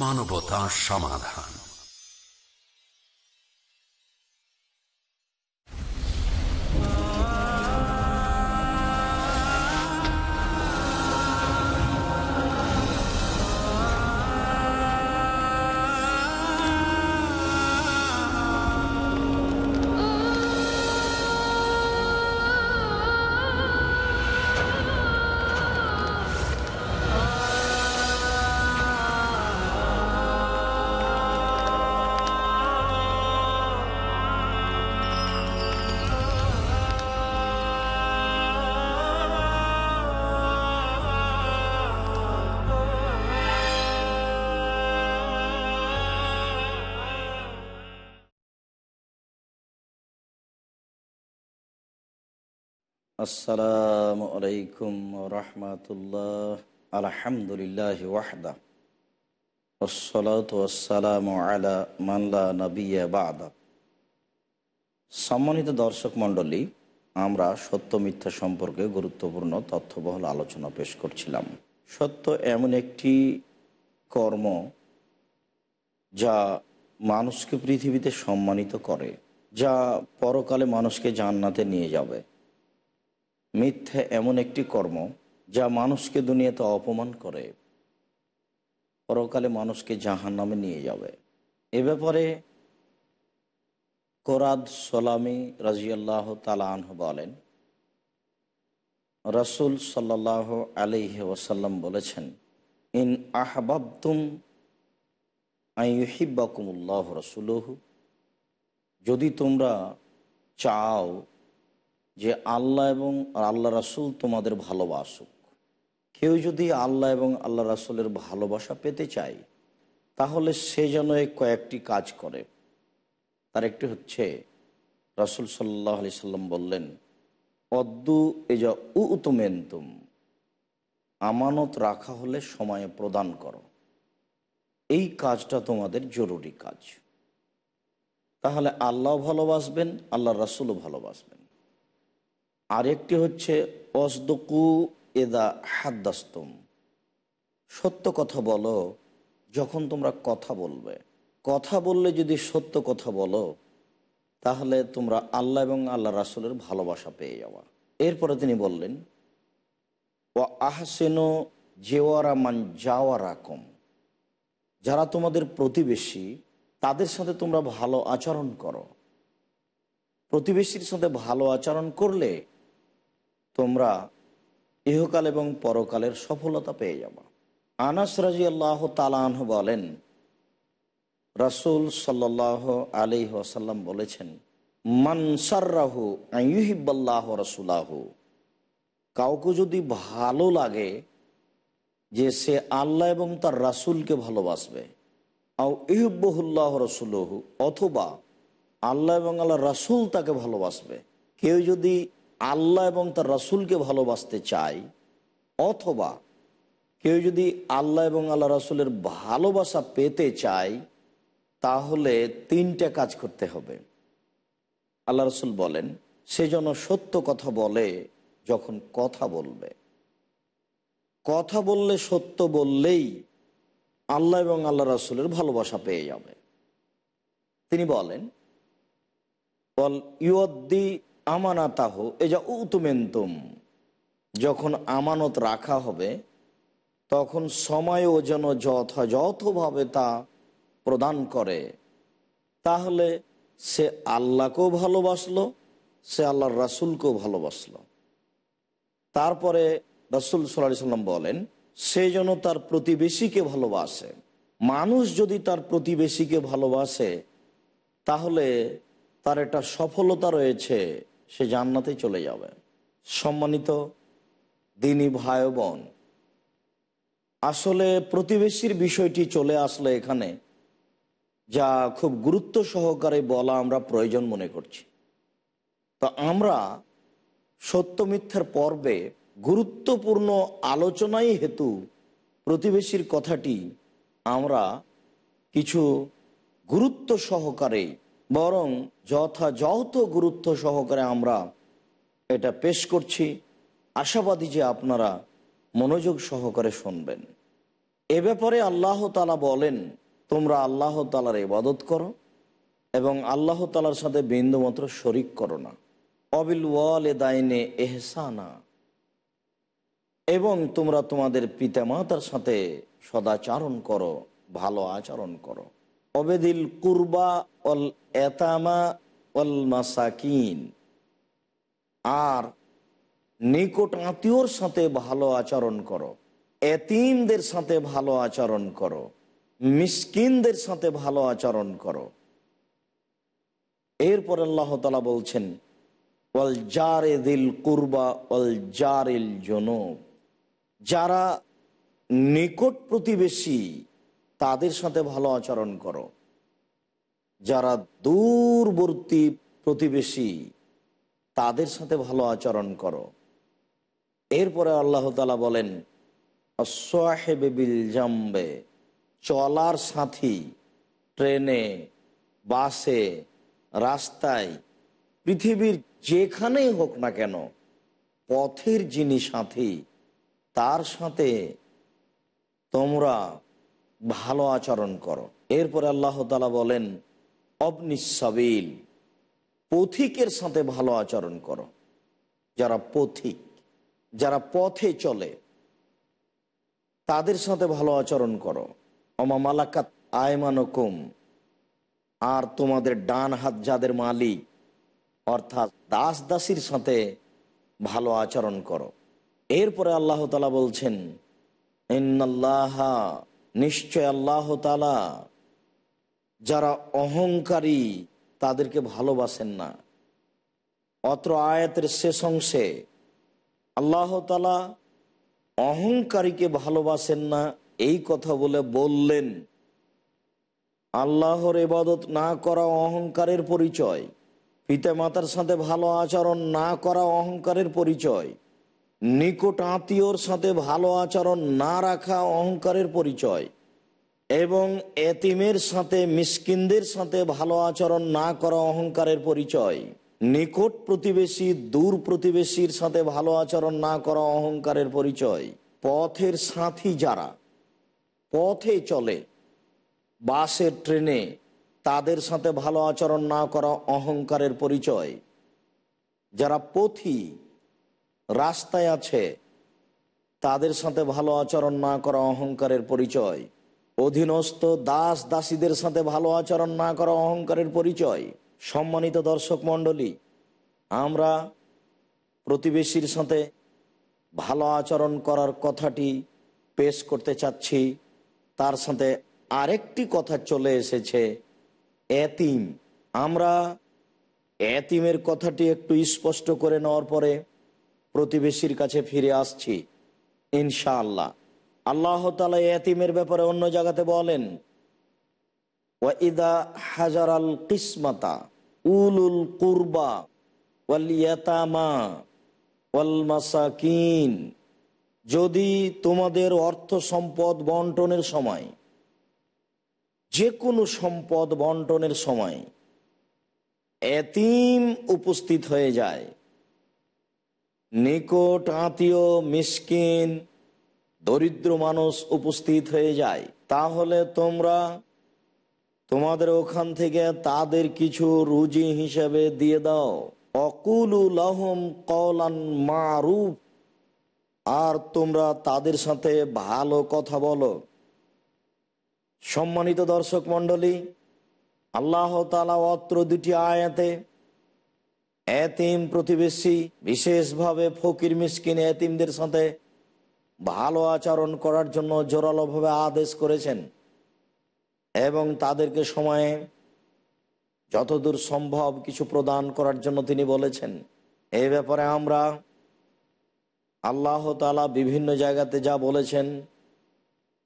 মানবতা সমাধান। আসসালামু আলাইকুম রহমতুল্লাহ। আলহামদুলিল্লাহ ওয়াহদা। ওসলাতাম আলা মাল্লা নবিয়া বাদা। সম্মানিত দর্শক মণ্ডলী, আমরা সত্য মিথ্যা সম্পর্কে গুরুত্বপূর্ণ তথ্যবহল আলোচনা পেশ করছিলাম। সত্য এমন একটি কর্ম যা মানুষকে পৃথিবীতে সম্মানিত করে, যা পরকালে মানুষকে জান্নাতে নিয়ে যাবে। মিথ্যে এমন একটি কর্ম যা মানুষকে দুনিয়াতে অপমান করে। পরকালে মানুষকে জাহান নামে নিয়ে যাবে। এ ব্যাপারে কোরআদ সোলামি রাজিয়াল্লাহ তালাহ বলেন, রসুল সাল্লাহ আলিহ ওসাল্লাম বলেছেন, ইন আহবাবতুম আইহিবাকুমুল্লাহ রসুলহু যদি তোমরা চাও যে আল্লাহ এবং আল্লাহ রাসুল তোমাদের ভালোবাসুক। কেউ যদি আল্লাহ এবং আল্লাহ রাসুলের ভালোবাসা পেতে চায়, তাহলে সে যেন কয়েকটি কাজ করে। তার একটি হচ্ছে, রাসুল সাল্লাহ আলি সাল্লাম বললেন, অদ্দু এজা উতমেন্তুম আমানত রাখা হলে সময়ে প্রদান করো। এই কাজটা তোমাদের জরুরি কাজ। তাহলে আল্লাহ ভালোবাসবেন, আল্লাহ রাসুলও ভালোবাসবেন। আরেকটি হচ্ছে, অসদকু এদা হাদ্দাস্তম। সত্য কথা বলো যখন তোমরা কথা বলবে। কথা বললে যদি সত্য কথা বলো, তাহলে তোমরা আল্লাহ এবং আল্লাহ রাসুলের ভালোবাসা পেয়ে যাওয়া এরপরে তিনি বললেন ও আহসেনো জেওয়ারা মান যাওয়া রাকম যারা তোমাদের প্রতিবেশী, তাদের সাথে তোমরা ভালো আচরণ করো। প্রতিবেশীর সাথে ভালো আচরণ করলে তোমরা ইহকাল এবং পরকালের সফলতা পেয়ে যাবা। আনাস রাজি আল্লাহ তালাহ বলেন, রাসুল সাল্লাহ আলি ওসাল্লাম বলেছেন মানসার্রাহু ইহিবাল্লাহ রসুলাহ। কাউকে যদি ভালো লাগে যে সে আল্লাহ এবং তার রাসুলকে ভালোবাসবে, আও ইহব্বহুল্লাহ রসুলহু অথবা আল্লাহ এবং আল্লাহ রাসুল তাকে ভালোবাসবে, কেউ যদি আল্লাহ এবং তার রাসুলকে ভালোবাসতে চায়, অথবা কেউ যদি আল্লাহ এবং আল্লাহ রাসুলের ভালোবাসা পেতে চায়, তাহলে তিনটা কাজ করতে হবে। আল্লাহ রসুল বলেন, সে যেন সত্য কথা বলে যখন কথা বলবে। কথা বললে সত্য বললেই আল্লাহ এবং আল্লাহ রাসুলের ভালোবাসা পেয়ে যাবে। তিনি বলেন বল ইউদ্দি আমানাতাহ এ যা উতুমেন্তুম, যখন আমানত রাখা হবে, তখন সময়ও যেন যথাযথভাবে তা প্রদান করে। তাহলে সে আল্লাহকেও ভালোবাসলো, সে আল্লাহর রাসুলকেও ভালোবাসলো। তারপরে রাসুল সাল্লাহ সাল্লাম বলেন, সে যেন তার প্রতিবেশীকে ভালোবাসে। মানুষ যদি তার প্রতিবেশীকে ভালোবাসে, তাহলে তার একটা সফলতা রয়েছে। সে জান্নাতে চলে যাবে। সম্মানিত দিনী ভাই বোন, আসলে প্রতিবেশীর বিষয়টি চলে আসলে এখানে, যা খুব গুরুত্ব সহকারে বলা আমরা প্রয়োজন মনে করছি। তো আমরা সত্য মিথ্যার পর্বে গুরুত্বপূর্ণ আলোচনাই হেতু প্রতিবেশীর কথাটি আমরা কিছু গুরুত্ব সহকারে বরং যথাযথ গুরুত্ব সহকারে আমরা এটা পেশ করছি। আশাবাদী যে আপনারা মনোযোগ সহকারে শুনবেন। এ ব্যাপারে আল্লাহ তালা বলেন, তোমরা আল্লাহ তালার ইবাদত করো এবং আল্লাহ তালার সাথে বিন্দুমাত্র শরিক করো না। অবিল ওয়ালে দাইনে এহসানা এবং তোমরা তোমাদের পিতামাতার সাথে সদাচারণ করো, ভালো আচরণ করো। অবেদিল কুরবা অল এতামা অল মাসাকিন। আর নিকট আত্মীয়র সাথে ভালো আচরণ করো, এতিমদের সাথে ভালো আচরণ করো, মিসকিনদের সাথে ভালো আচরণ করো। এরপর আল্লাহ তালা বলছেন, ওয়াল জারে দিল কুরবা ওয়াল জারিল জনব। যারা নিকট প্রতিবেশী তাদের সাথে ভালো আচরণ করো। যারা দূরবর্তী প্রতিবেশী, তাদের সাথে ভালো আচরণ করো। এরপরে আল্লাহ তালা বলেন বিল জাম্বে চলার সাথী, ট্রেনে, বাসে, রাস্তায়, পৃথিবীর যেখানেই হোক না কেন, পথের যিনি সাথী, তার সাথে তোমরা ভালো আচরণ করো। এরপরে আল্লাহ তালা বলেন অবনিসাবিল পথিকের সাথে ভালো আচরণ করো। যারা পথিক, যারা পথে চলে, তাদের সাথে ভালো আচরণ করো। অমা মালাকাত আয়মানকুম আর তোমাদের ডান হাত যাদের মালিক, অর্থাৎ দাস দাসীর সাথে ভালো আচরণ করো। এরপরে আল্লাহ তালা বলছেন নিশ্চয় আল্লাহ তালা যারা অহংকারী তাদেরকে ভালোবাসেন না। অত্র আয়াতের শেষ অংশে আল্লাহ তালা অহংকারীকে ভালোবাসেন না, এই কথা বলে বললেন, আল্লাহর এবাদত না করা অহংকারের পরিচয় পিতা মাতার সাথে ভালো আচরণ না করা অহংকারের পরিচয় নিকট আত্মীয়র সাথে ভালো আচরণ না রাখা অহংকারের পরিচয়, এবং এতিমের সাথে মিসকিনদের সাথে ভালো আচরণ না করা অহংকারের পরিচয়, নিকট প্রতিবেশী, দূর প্রতিবেশীর সাথে ভালো আচরণ না করা অহংকারের পরিচয়, পথের সাথী যারা, পথে চলে, বাসের ট্রেনে তাদের সাথে ভালো আচরণ না করা অহংকারের পরিচয়, যারা পথি রাস্তায় আছে। তাদের সাথে ভালো আচরণ না করা অহংকারের পরিচয়। অধীনস্থ দাস দাসীদের সাথে ভালো আচরণ না করা অহংকারের পরিচয়। সম্মানিত দর্শক মণ্ডলী, আমরা প্রতিবেশীর সাথে ভালো আচরণ করার কথাটি পেশ করতে চাচ্ছি। তার সাথে আরেকটি কথা চলে এসেছে। এতিম। আমরা এতিমের কথাটি একটু স্পষ্ট করে নেওয়ার পরে প্রতিবেশীর কাছে ফিরে আসছি। ইনশাআল্লাহ। আল্লাহ তালা এতিমের ব্যাপারে অন্য জায়গাতে বলেন, ওয়াইদা হাজার আল কিসমাতা উলুল কুরবা ওয়ালিয়াতামা ওয়াল যদি তোমাদের অর্থ সম্পদ বন্টনের সময় যে কোনো সম্পদ বন্টনের সময় এতিম উপস্থিত হয়ে যায়। নিকট আত্মীয়, মিসকিন, দরিদ্র মানুষ উপস্থিত হয়ে যায়। তাহলে তোমরা তোমাদের ওখান থেকে তাদের কিছু রুজি হিসেবে দিয়ে দাও। অকুলুল আহম কলান মারুফ। আর তোমরা তাদের সাথে ভালো কথা বলো। সম্মানিত দর্শক মন্ডলী আল্লাহ তালা অত্র দুটি আয়াতে এতিম প্রতিবেশী, বিশেষভাবে ফকির মিসকিন এতিমদের সাথে ভালো আচরণ করার জন্য জোরালোভাবে আদেশ করেছেন এবং তাদেরকে সময়ে যতদূর সম্ভব কিছু প্রদান করার জন্য তিনি বলেছেন। এই ব্যাপারে আমরা আল্লাহ তালা বিভিন্ন জায়গাতে যা বলেছেন,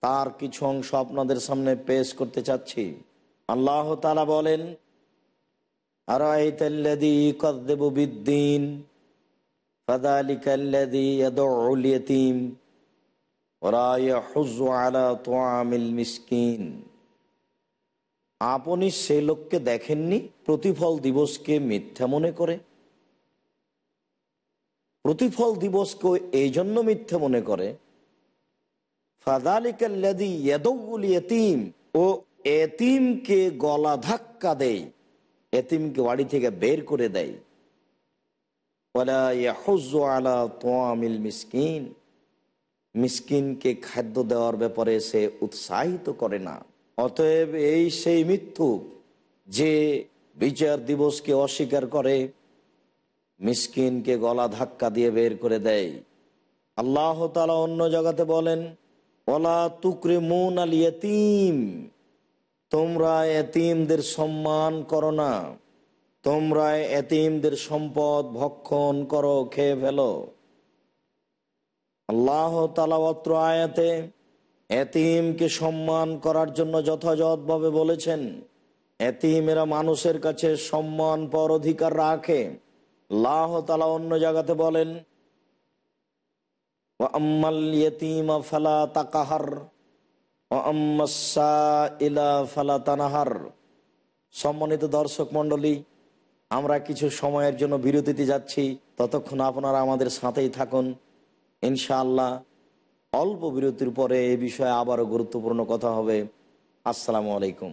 তার কিছু অংশ আপনাদের সামনে পেশ করতে চাচ্ছি। আল্লাহ তালা বলেন আপনি সে লোককে দেখেননি? প্রতিফল দিবসকে মিথ্যা মনে করে? প্রতিফল দিবসকে এই জন্য মিথ্যা মনে করে? ফাদালিকাল্লাদি ইয়াদউল ইয়তিম ও এতিমকে গলা ধাক্কা দেয়। এতিমকে বাড়ি থেকে বের করে দেয়। মিসকিন। মিসকিনকে খাদ্য দেওয়ার ব্যাপারে সে উৎসাহিত করে না। অতএব এই সেই মৃত্যু যে বিচার দিবসকে অস্বীকার করে, মিসকিনকে গলা ধাক্কা দিয়ে বের করে দেয়। আল্লাহ তালা অন্য জায়গাতে বলেন ওলা তুকরে মুন আল ইয়তিম। তোমরা এতিমদের সম্মান করো না। তোমরা এতিমদের সম্পদ ভক্ষণ করো, খেয়ে ফেলো। আল্লাহ তালাওয়াত্র আয়াতে এতিমকে সম্মান করার জন্য যথাযথভাবে বলেছেন, এতিমেরা মানুষের কাছে সম্মান পর অধিকার রাখে। আল্লাহ তালা অন্য জায়গাতে বলেন আম্মাল ইয়তিমা ফালা তাকাহার। সম্মানিত দর্শক মণ্ডলী, আমরা কিছু সময়ের জন্য বিরতিতে যাচ্ছি। ততক্ষণ আপনারা আমাদের সাথেই থাকুন। ইনশাআল্লাহ, অল্প বিরতির পরে এ বিষয়ে আবারও গুরুত্বপূর্ণ কথা হবে। আসসালামু আলাইকুম।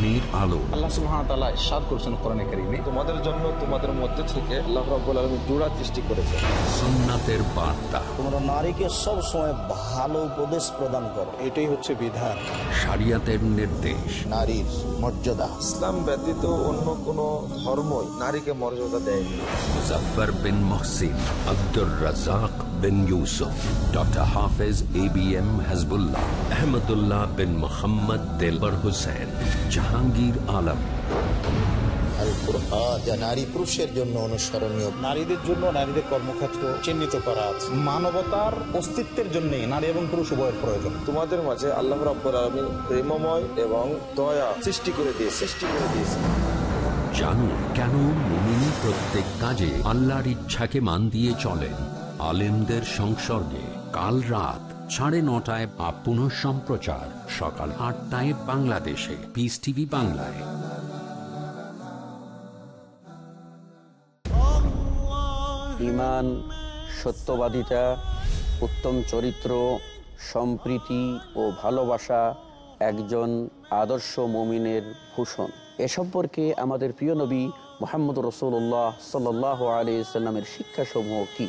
কোরআনের আলো। আল্লাহ তাআলা ইরশাদ করেছেন কোরআনে কারীমে। তোমাদের জন্য তোমাদের মধ্যে থেকে আল্লাহ রাব্বুল আলামিন জোড়া সৃষ্টি করেছে। সুন্নাতের বার্তা। তোমরা নারীকে সবসময় ভালো উপদেশ প্রদান করো। এটাই হচ্ছে বিধান। শরিয়াতের নির্দেশ। নারীর মর্যাদা। ইসলাম ব্যতীত অন্য কোন ধর্মই নারীকে মর্যাদা দেয়নি। Muzaffar bin Mohsin Abdur Razzak bin Yusuf doctor Hafez A B M Hizbullah Ahmadullah bin Mohammad Delwar Hussain Jahangir Alam Al Quran যা নারী পুরুষের জন্য অনুসরণীয়। নারীদের জন্য নারীদের কর্মক্ষেত্র চিহ্নিত করা আছে। মানবতার অস্তিত্বের জন্য নারী এবং পুরুষ উভয়ের প্রয়োজন। তোমাদের মাঝে আল্লাহ রাব্বুল আলামিন প্রেমময় এবং দয়া সৃষ্টি করে দিয়ে সৃষ্টি করে দিয়েছে। জানুন কেন মুমিন প্রত্যেক কাজে আল্লাহর ইচ্ছাকে মান দিয়ে চলেন? আলেমদের সংসর্গে কাল রাত সাড়ে নটায় বা পুনঃ সম্প্রচার সকাল আটটায় বাংলাদেশে। পিস টিভি বাংলায়। ইমান, সত্যবাদিতা, উত্তম চরিত্র, সম্প্রীতি ও ভালোবাসা একজন আদর্শ মমিনের ভূষণ। এ সম্পর্কে আমাদের প্রিয় নবী মোহাম্মদ রসুল্লাহ সাল্লাহ আলি সাল্লামের শিক্ষাসমূহ কি?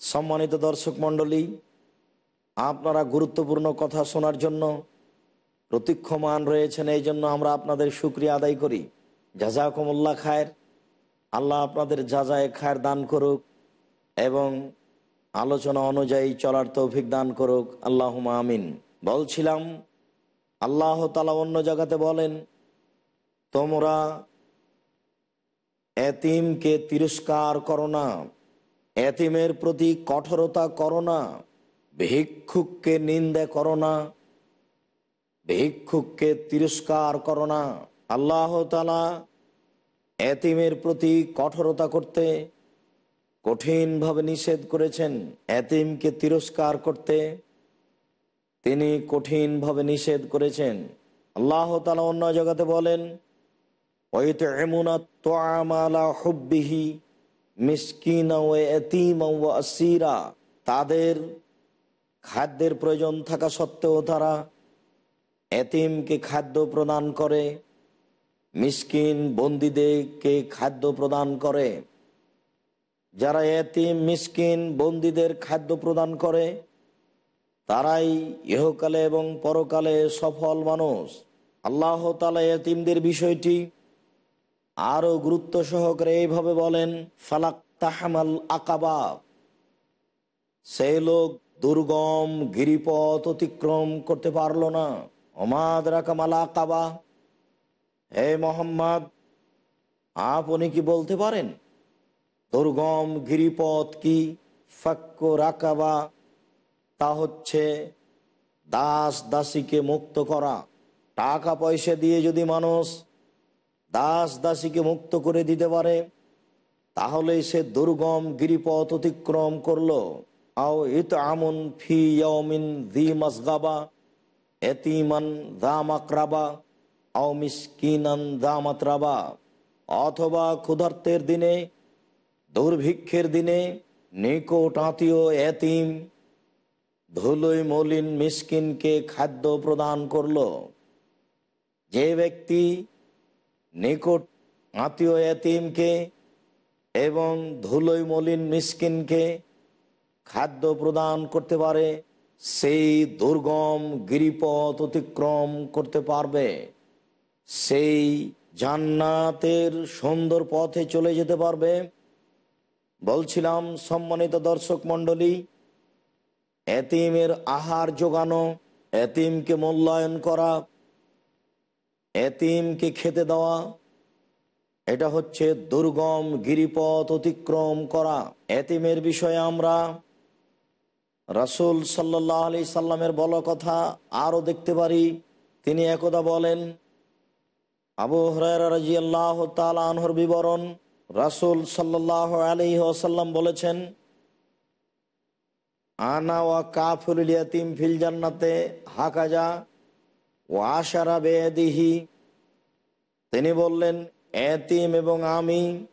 সম্মানিত দর্শক মণ্ডলী, আপনারা গুরুত্বপূর্ণ কথা শোনার জন্য প্রতীক্ষমান রয়েছেন, এই জন্য আমরা আপনাদের সুক্রিয়া আদায় করি। জাজাকুমুল্লাহ খায়ের। আল্লাহ আপনাদের যাজায় খায়ের দান করুক এবং আলোচনা অনুযায়ী চলার তৌফিক দান করুক। আল্লাহ আমিন। বলছিলাম, আল্লাহ তালা অন্য জায়গাতে বলেন, তোমরা এতিমকে তিরস্কার করো না। এতিমের প্রতি কঠোরতা করো না, ভিক্ষুককে নিন্দে করো না, ভিক্ষুককে তিরস্কার করো না। আল্লাহ তালা এতিমের প্রতি কঠোরতা করতে কঠিনভাবে নিষেধ করেছেন। এতিমকে তিরস্কার করতে তিনি কঠিনভাবে নিষেধ করেছেন। আল্লাহ তালা অন্য জগতে বলেন ওইতে এমুনা তোয়ামালা হুব্বিহি আসিরা, তাদের খাদ্যের প্রয়োজন থাকা সত্ত্বেও তারা এতিমকে খাদ্য প্রদান করে, মিসকিন বন্দীদেরকে খাদ্য প্রদান করে। যারা এতিম, মিসকিন বন্দীদের খাদ্য প্রদান করে, তারাই ইহকালে এবং পরকালে সফল মানুষ। আল্লাহ তালা এতিমদের বিষয়টি আরও গুরুত্ব সহকারে এইভাবে বলেন, ফালাক তাহামাল আকাবা। সেই লোক দুর্গম, গিরিপথ অতিক্রম করতে পারল না। অমাদ রাকামাল আকাবা? হে মোহাম্মদ, আপনি কি বলতে পারেন? দুর্গম গিরিপথ কি ফাক্য রাকাবা? তা হচ্ছে দাস দাসীকে মুক্ত করা। টাকা পয়সা দিয়ে যদি মানুষ দাস দাসীকে মুক্ত করে দিতে পারে, তাহলে সে দুর্গম গিরিপথ অতিক্রম করল। আও ইত আমন ফি ইয়মিন দি মাসগাবা, এতিমান দামাকরাবা আও মিসকিনান দামাতরাবা অথবা ক্ষুধার্তের দিনে, দুর্ভিক্ষের দিনে নিকট আত্মীয় এতিম ধুলোই মলিন মিসকিনকে খাদ্য প্রদান করল। যে ব্যক্তি নিকট আত্মীয় এতিমকে এবং ধুলোই মলিন মিসকিনকে খাদ্য প্রদান করতে পারে, সেই দুর্গম গিরিপথ অতিক্রম করতে পারবে। সেই জান্নাতের সুন্দর পথে চলে যেতে পারবে। বলছিলাম সম্মানিত দর্শক মণ্ডলী, এতিমের আহার যোগানো এতিমকে মূল্যায়ন করা এতিমকে খেতে দেওয়া, এটা হচ্ছে দুর্গম গিরিপথ অতিক্রম করা। এতিমের বিষয়ে আমরা রাসুল সাল্লাহ আলি সাল্লামের বলা কথা আরও দেখতে পারি। তিনি একদা বলেন, আবু হরাজি আল্লাহ তালহর বিবরণ রাসুল সাল্লাহ আলি আসাল্লাম বলেছেন, আনা ওয়া কাফুল ইয়াতিম ফিল জান্নাতে হাকাজা ও বেদিহি। তিনি বললেন, এতিম এবং আমি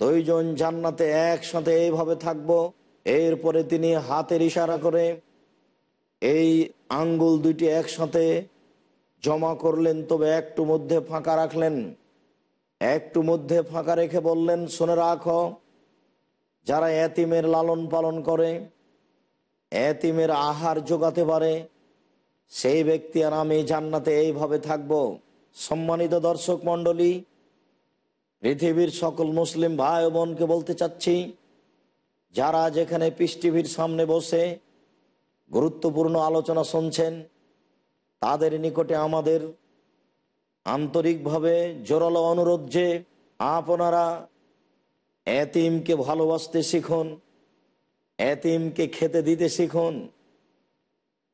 দুইজন জান্নাতে একসাথে এইভাবে থাকব। এরপরে তিনি হাতের ইশারা করে এই আঙ্গুল দুইটি একসাথে জমা করলেন, তবে একটু মধ্যে ফাঁকা রাখলেন। একটু মধ্যে ফাঁকা রেখে বললেন, শুনে রাখো, যারা এতিমের লালন পালন করে, এতিমের আহার যোগাতে পারে সেই ব্যক্তি আর আমি জান্নাতে এইভাবে থাকব। সম্মানিত দর্শক মণ্ডলী, পৃথিবীর সকল মুসলিম ভাই বোনকে বলতে চাচ্ছি, যারা যেখানে পিস টিভির সামনে বসে গুরুত্বপূর্ণ আলোচনা শুনছেন, তাদের নিকটে আমাদের আন্তরিকভাবে জোরালো অনুরোধ যে আপনারা এতিমকে ভালোবাসতে শিখুন, এতিমকে খেতে দিতে শিখুন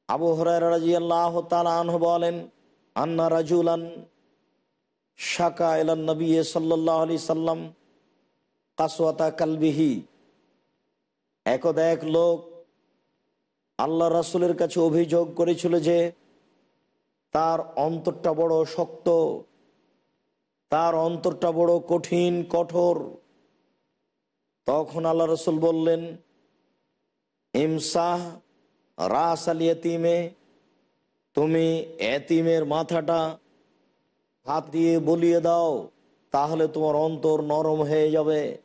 আবু হরাই আল্লাহ আন্না নবী আলি সাল্লাম কালবিহি। একদা এক লোক আল্লাহ রাসুলের কাছে অভিযোগ করেছিল যে, তার অন্তরটা বড় শক্ত, তার অন্তরটা বড় কঠিন, কঠোর। তখন আল্লাহ রসুল বললেন, ইমসাহ রাস আল এতিমে তুমি এতিমের মাথাটা হাত দিয়ে বলিয়ে দাও, তাহলে তোমার অন্তর নরম হয়ে যাবে।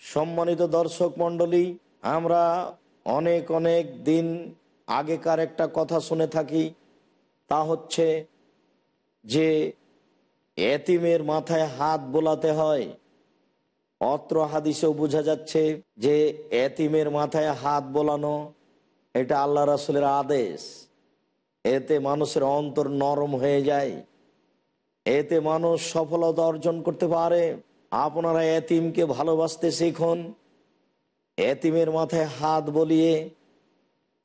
সম্মানিত দর্শক মণ্ডলী, আমরা অনেক অনেক দিন আগেকার একটা কথা শুনে থাকি, তা হচ্ছে যে এতিমের মাথায় হাত বোলাতে হয়। অত্র হাদিসেও বোঝা যাচ্ছে যে এতিমের মাথায় হাত বোলানো এটা আল্লাহ রাসুলের আদেশ। এতে মানুষের অন্তর নরম হয়ে যায়। এতে মানুষ সফলতা অর্জন করতে পারে। আপনারা এতিমকে ভালোবাসতে শিখুন। এতিমের মাথায় হাত বলিয়ে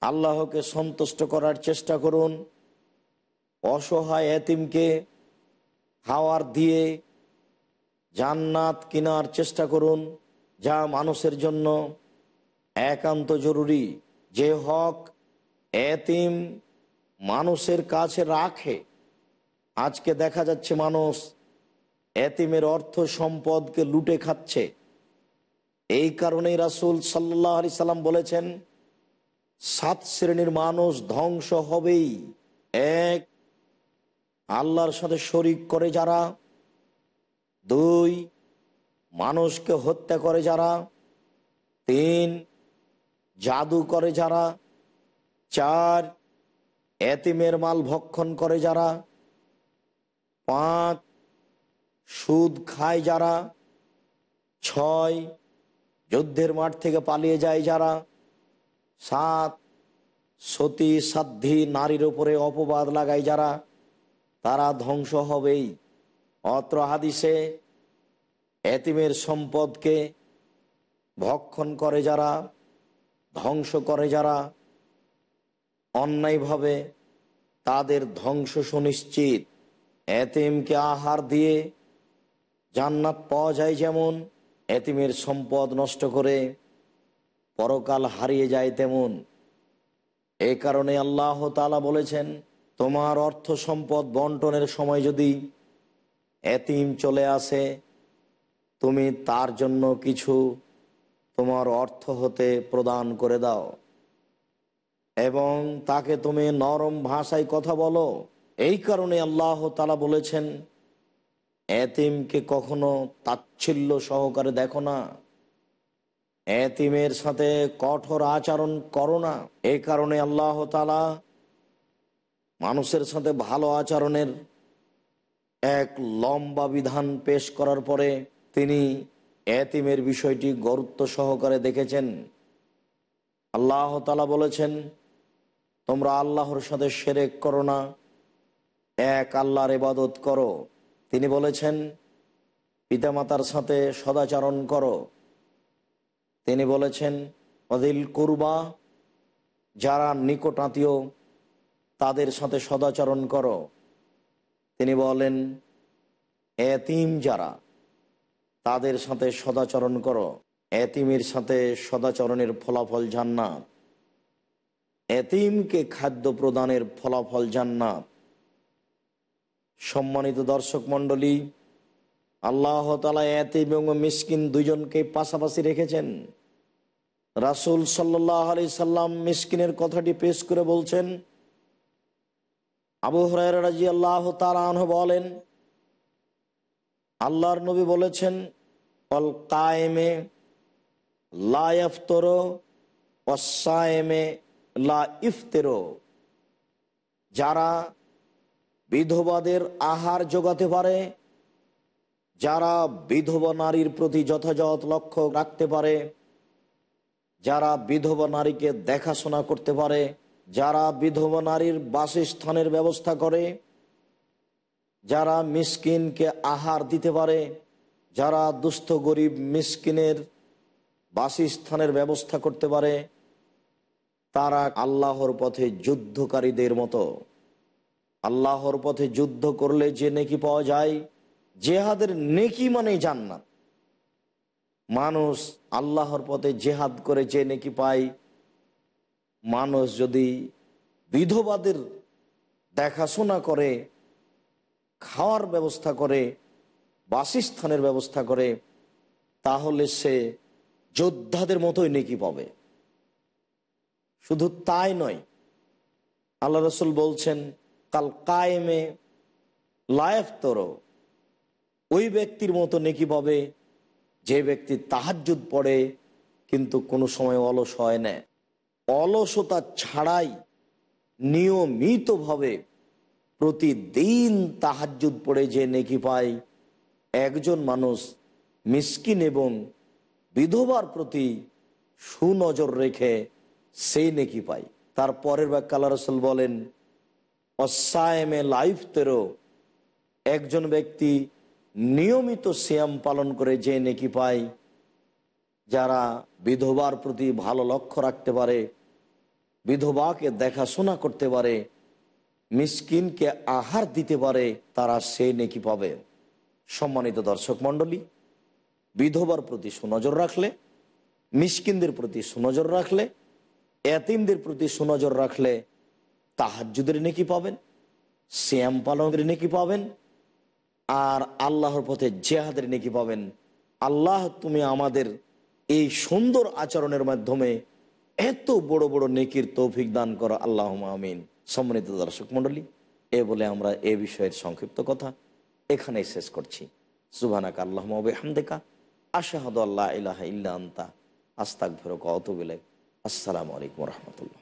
আল্লাহকে সন্তুষ্ট করার চেষ্টা করুন। অসহায় এতিমকে হাওয়ার দিয়ে জান্নাত কেনার চেষ্টা করুন। যা মানুষের জন্য একান্ত জরুরি। যে হক এতিম মানুষের কাছে রাখে, আজকে দেখা যাচ্ছে মানুষ এতিমের অর্থ সম্পদকে লুটে খাচ্ছে। এই কারণেই রাসুল সাল্লাহ আলি সাল্লাম বলেছেন, সাত শ্রেণির মানুষ ধ্বংস হবেই। এক, আল্লাহর সাথে শরিক করে যারা। দুই, মানুষকে হত্যা করে যারা। তিন জাদু করে যারা, চার এতিমের মাল ভক্ষণ করে যারা, পাঁচ সুদ খায় যারা, ছয় যুদ্ধের মাঠ থেকে পালিয়ে যায় যারা, সাত সতী সাধ্যী নারীর উপরে অপবাদ লাগায় যারা, তারা ধ্বংস হবেই। অত্র হাদিসে এতিমের সম্পদকে ভক্ষণ করে যারা ধ্বংস করে যারা। অন্যায়ভাবে তাদের ধ্বংস সুনিশ্চিত। এতিমকে আহার দিয়ে জান্নাত পাওয়া যায় যেমন, এতিমের সম্পদ নষ্ট করে পরকাল হারিয়ে যায় তেমন। এ কারণে আল্লাহ তালা বলেছেন, তোমার অর্থ সম্পদ বন্টনের সময় যদি এতিম চলে আসে, তুমি তার জন্য কিছু তোমার অর্থ হতে প্রদান করে দাও। এবং তাকে তুমি নরম ভাষায় কথা বলো। এই কারণে আল্লাহ তালা বলেছেন, এতিমকে কখনো তাচ্ছিল্য সহকারে দেখো না। এতিমের সাথে কঠোর আচরণ করো না। এই কারণে আল্লাহ তালা মানুষের সাথে ভালো আচরণের এক লম্বা বিধান পেশ করার পরে তিনি এতিমের বিষয়টি গুরুত্ব সহকারে দেখেছেন। আল্লাহ তালা বলেছেন, তোমরা আল্লাহর সাথে সেরেক করো না, এক আল্লাহর ইবাদত করো। তিনি বলেছেন, পিতামাতার সাথে সদাচরণ করো। তিনি বলেছেন, অদিল কুরবা, যারা নিকট আত্মীয়, তাদের সাথে সদাচরণ করো। তিনি বলেন, এতিম যারা তাদের সাথে সদাচরণ করো। এতিমের সাথে সদাচরণের ফলাফল জান্নাত। এতিমকে খাদ্য প্রদানের ফলাফল জান্নাত। সম্মানিত দর্শক মণ্ডলী, আল্লাহ তালা এতিম এবং মিসকিন দুজনকে পাশাপাশি রেখেছেন। রাসুল সাল্লাহ আলি সাল্লাম মিসকিনের কথাটি পেশ করে বলছেন, আবু হরাই রাজি আল্লাহ তালাহ বলেন আল্লাহর নবী বলেছেন, অল কায়েমে লাফতর অসায়েমে লা ইফতেরো। যারা বিধবাদের আহার যোগাতে পারে, যারা বিধবা নারীর প্রতি যথাযথ লক্ষ্য রাখতে পারে, যারা বিধবা নারীকে দেখাশোনা করতে পারে, যারা বিধবা নারীর বাসস্থানের ব্যবস্থা করে যারা মিসকিনকে আহার দিতে পারে, যারা দুস্থ গরিব মিসকিনের বাসস্থানের ব্যবস্থা করতে পারে, তারা আল্লাহর পথে যুদ্ধকারীদের মতো। আল্লাহর পথে যুদ্ধ করলে যে নেকি পাওয়া যায়, জেহাদের নেকি মানে জান্নাত। মানুষ আল্লাহর পথে জেহাদ করে যে নেকি পায়, মানুষ যদি বিধবাদের দেখাশোনা করে খাওয়ার ব্যবস্থা করে, বাসস্থানের ব্যবস্থা করে, তাহলে সে যোদ্ধাদের মতোই নেকি পাবে। শুধু তাই নয়, আল্লাহ রসুল বলছেন, কাল কায়েমে লায়েফ তর ওই ব্যক্তির মতো নেকি পাবে যে ব্যক্তি তাহাজুদ পড়ে, কিন্তু কোনো সময় অলস হয় না। অলসতা ছাড়াই নিয়মিতভাবে প্রতিদিন তাহাজুদ পড়ে যে নেকি পায় একজন মানুষ মিসকিন এবং বিধবার প্রতি সুনজর রেখে সেই নেকি পায়। তার পরের ব্যাখ্যা রসুল বলেন, অসায়েমে লাইফ তেরো, একজন ব্যক্তি নিয়মিত সিয়াম পালন করে যে নেকি পায়, যারা বিধবার প্রতি ভালো লক্ষ্য রাখতে পারে, বিধবাকে দেখাশোনা করতে পারে মিসকিনকে আহার দিতে পারে, তারা সেই নেকি পাবে। সম্মানিত দর্শক মণ্ডলী, বিধবার প্রতি সুনজর রাখলে, মিসকিনদের প্রতি সুনজর রাখলে, এতিমদের প্রতি সুনজর রাখলে তাহাজুদের নেকি পাবেন শ্যাম পালনের নেকি পাবেন, আর আল্লাহর পথে জেহাদের নেকি পাবেন। আল্লাহ, তুমি আমাদের এই সুন্দর আচরণের মাধ্যমে এত বড় বড় নেকির তৌফিক দান করো। আল্লাহ আমিন। সম্মানিত দর্শক মণ্ডলী, এ বলে আমরা এ বিষয়ের সংক্ষিপ্ত কথা এখানেই শেষ করছি। সুবানাক আল্লাহ হামদেকা আশাহাদ আল্লাহ ইলাহ ইল্লা আস্তাক ফেরক অতবিলে আসসালামু আলাইকুম রহমতুল্লাহ।